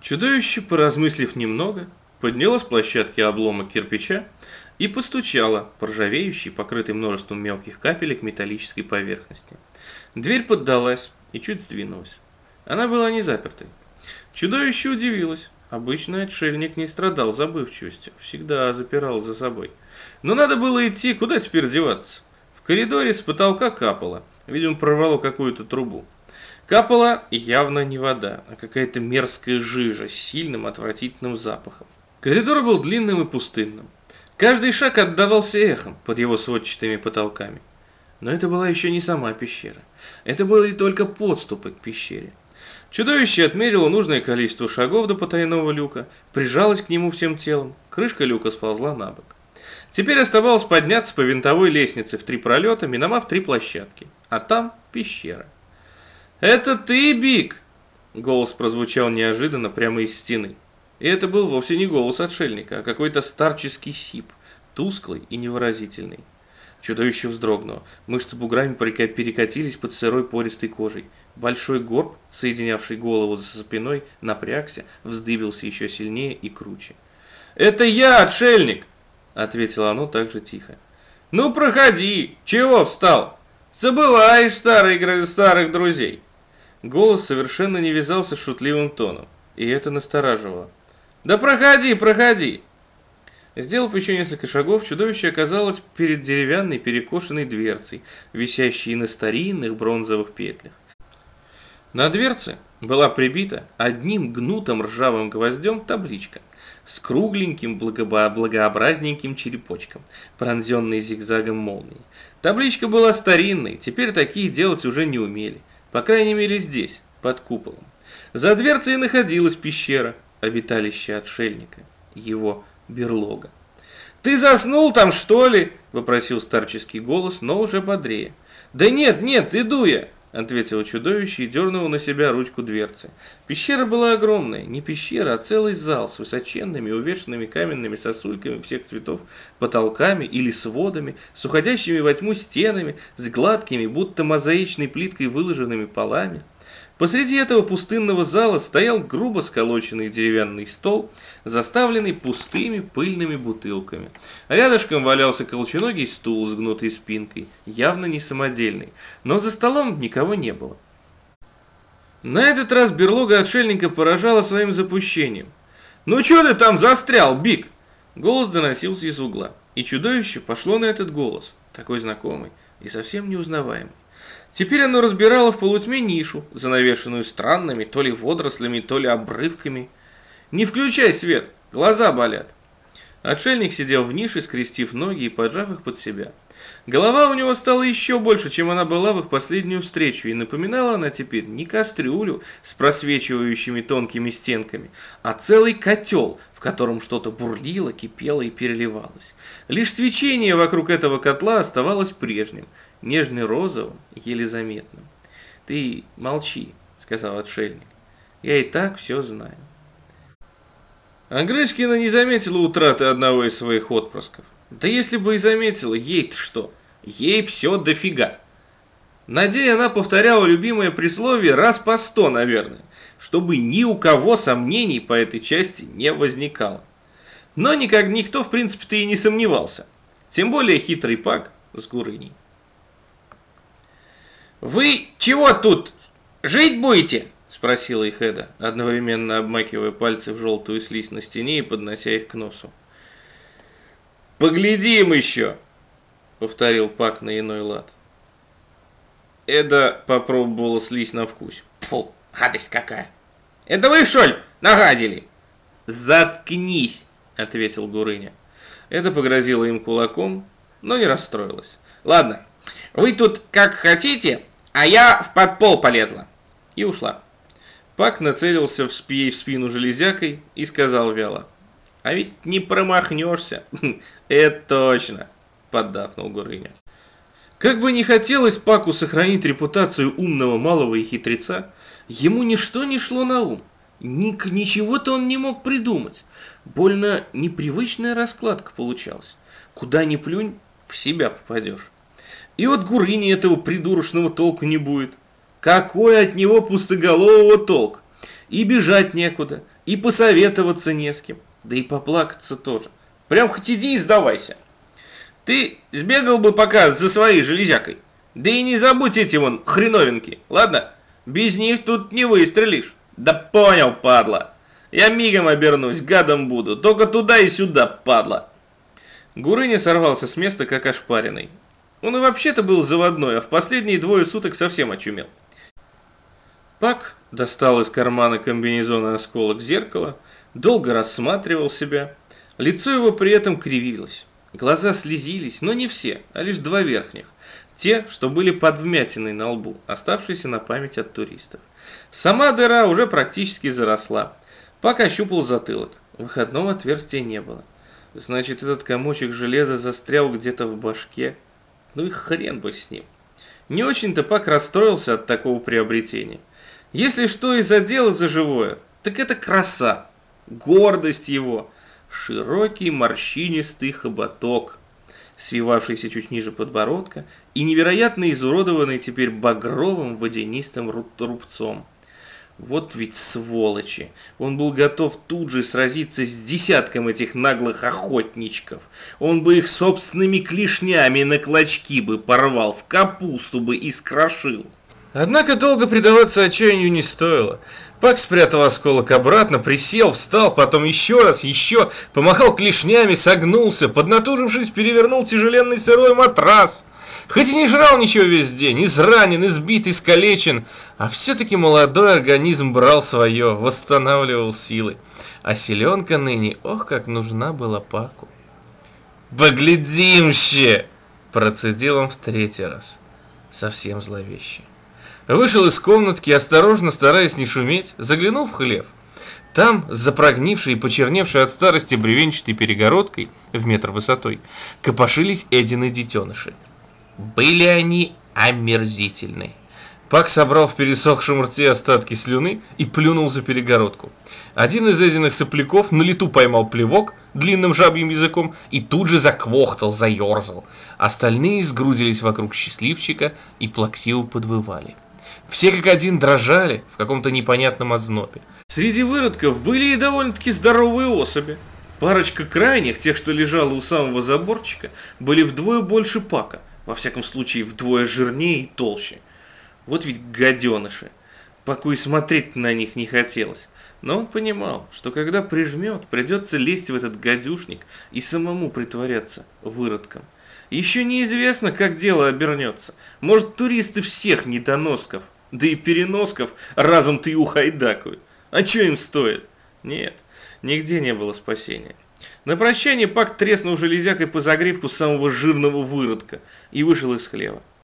Чудовище, поразмыслив немного, подняло с площадки обломок кирпича и постучало по ржавеющей, покрытой множеством мелких капелек металлической поверхности. Дверь поддалась и чуть сдвинулась. Она была не запертой. Чудовище удивилось. Обычно отшельник не страдал забывчивостью, всегда запирал за собой. Но надо было идти, куда теперь деваться? В коридоре с потолка капало, видимо, прорвало какую-то трубу. Капала явно не вода, а какая-то мерзкая жижа с сильным отвратительным запахом. Коридор был длинным и пустынным. Каждый шаг отдавался эхом под его сводчатыми потолками. Но это была еще не сама пещера. Это были только подступы к пещере. Чудовище отмерило нужное количество шагов до потайного люка, прижалось к нему всем телом, крышка люка сползла на бок. Теперь оставалось подняться по винтовой лестнице в три пролета, миновав три площадки, а там пещера. «Это ты, Биг?» Голос прозвучал неожиданно прямо из стены. И это был вовсе не голос отшельника, а какой-то старческий сип, тусклый и невыразительный. Чудовище вздрогнуло. Мышцы буграми перекатились под сырой пористой кожей. Большой горб, соединявший голову за спиной, напрягся, вздыбился еще сильнее и круче. «Это я, отшельник!» — ответило оно так же тихо. «Ну, проходи! Чего встал? Забываешь старые, старых друзей!» Голос совершенно не вязался с шутливым тоном, и это настораживало. «Да проходи, проходи!» Сделав еще несколько шагов, чудовище оказалось перед деревянной перекошенной дверцей, висящей на старинных бронзовых петлях. На дверце была прибита одним гнутым ржавым гвоздем табличка с кругленьким благообразненьким черепочком, пронзенной зигзагом молнии. Табличка была старинной, теперь такие делать уже не умели. По крайней мере здесь, под куполом. За дверцей находилась пещера, обиталище отшельника, его берлога. «Ты заснул там, что ли?» – вопросил старческий голос, но уже бодрее. «Да нет, нет, иду я!» – ответило чудовище и дернуло на себя ручку дверцы. Пещера была огромная, не пещера, а целый зал с высоченными, увешанными каменными сосульками всех цветов, потолками или сводами, с уходящими во тьму стенами, с гладкими, будто мозаичной плиткой выложенными полами. Посреди этого пустынного зала стоял грубо сколоченный деревянный стол, заставленный пустыми пыльными бутылками. Рядышком валялся колченогий стул с гнутой спинкой, явно не самодельный, но за столом никого не было. На этот раз берлога отшельника поражала своим запущением. «Ну что ты там застрял, Биг?» Голос доносился из угла, и чудовище пошло на этот голос, такой знакомый и совсем неузнаваемый. Теперь оно разбирало в полутьме нишу, занавешенную странными то ли водорослями, то ли обрывками. «Не включай свет, глаза болят!» Отшельник сидел в нише, скрестив ноги и поджав их под себя. Голова у него стала еще больше, чем она была в их последнюю встречу, и напоминала она теперь не кастрюлю с просвечивающими тонкими стенками, а целый котел, в котором что-то бурлило, кипело и переливалось. Лишь свечение вокруг этого котла оставалось прежним, нежно-розовым, еле заметным. «Ты молчи», — сказал отшельник, — «я и так все знаю». Ангрычкина не заметила утраты одного из своих отпрысков. Да если бы и заметила, ей-то что? Ей все дофига. На день она повторяла любимое присловие раз по сто, наверное, чтобы ни у кого сомнений по этой части не возникало. Но никак никто, в принципе-то, и не сомневался. Тем более хитрый пак с Гурыней. «Вы чего тут? Жить будете?» – спросила их Эда, одновременно обмакивая пальцы в желтую слизь на стене и поднося их к носу. «Поглядим еще!» – повторил Пак на иной лад. Эда попробовала слизь на вкус. Фу, гадость какая! Это вы, ли, нагадили? Заткнись, ответил Гурыня. Эда погрозила им кулаком, но не расстроилась. Ладно, вы тут как хотите, а я в подпол полезла. И ушла. Пак нацелился в ей в спину железякой и сказал вяло. А ведь не промахнешься. Это точно, поддакнул Гурыня. Как бы не хотелось Паку сохранить репутацию умного малого и хитреца, ему ничто не шло на ум. Ник ничего-то он не мог придумать. Больно непривычная раскладка получалась. Куда ни плюнь, в себя попадешь. И от Гурыни этого придурочного толку не будет. Какой от него пустоголового толк? И бежать некуда, И посоветоваться не с кем, да и поплакаться тоже. Прям хоть иди и сдавайся. Ты сбегал бы пока за своей железякой. Да и не забудь эти вон хреновинки, ладно? Без них тут не выстрелишь. Да понял, падла. Я мигом обернусь, гадом буду. Только туда и сюда, падла. Гурыня сорвался с места, как ошпаренный. Он и вообще-то был заводной, а в последние двое суток совсем очумел. Пак достал из кармана комбинезона осколок зеркала, долго рассматривал себя. Лицо его при этом кривилось. Глаза слезились, но не все, а лишь два верхних. Те, что были под вмятиной на лбу, оставшиеся на память от туристов. Сама дыра уже практически заросла. Пак ощупал затылок. Выходного отверстия не было. Значит, этот комочек железа застрял где-то в башке. Ну и хрен бы с ним. Не очень-то Пак расстроился от такого приобретения. Если что и задело за живое, так это краса, гордость его, широкий морщинистый хоботок, свивавшийся чуть ниже подбородка и невероятно изуродованный теперь багровым водянистым рубцом. Вот ведь сволочи! Он был готов тут же сразиться с десятком этих наглых охотничков. Он бы их собственными клешнями на клочки бы порвал, в капусту бы и скрошил. Однако долго предаваться отчаянию не стоило. Пак спрятал осколок обратно, присел, встал, потом еще раз, еще, помахал клешнями, согнулся, поднатужившись, перевернул тяжеленный сырой матрас. Хоть и не жрал ничего весь день, изранен, избит, искалечен, а все-таки молодой организм брал свое, восстанавливал силы. А селенка ныне, ох, как нужна была Паку. «Поглядимще!» – процедил он в третий раз, совсем зловеще. Вышел из комнатки, осторожно, стараясь не шуметь, заглянул в хлев. Там, с запрогнившей и почерневшей от старости бревенчатой перегородкой в метр высотой, копошились Эдины детеныши. Были они омерзительны. Пак собрал в пересохшем рте остатки слюны и плюнул за перегородку. Один из Эдиных сопляков на лету поймал плевок длинным жабьим языком и тут же заквохтал, заерзал. Остальные сгрудились вокруг счастливчика и плаксиво подвывали. Все как один дрожали в каком-то непонятном ознобе. Среди выродков были и довольно-таки здоровые особи. Парочка крайних, тех, что лежала у самого заборчика, были вдвое больше пака. Во всяком случае, вдвое жирнее и толще. Вот ведь гаденыши. Паку и смотреть на них не хотелось. Но он понимал, что когда прижмет, придется лезть в этот гадюшник и самому притворяться выродком. Еще неизвестно, как дело обернется. Может, туристы всех недоносков, да и переносков разом-то и ухайдакают. А что им стоит? Нет, нигде не было спасения. На прощание Пак треснул железякой по загривку самого жирного выродка и вышел из хлева.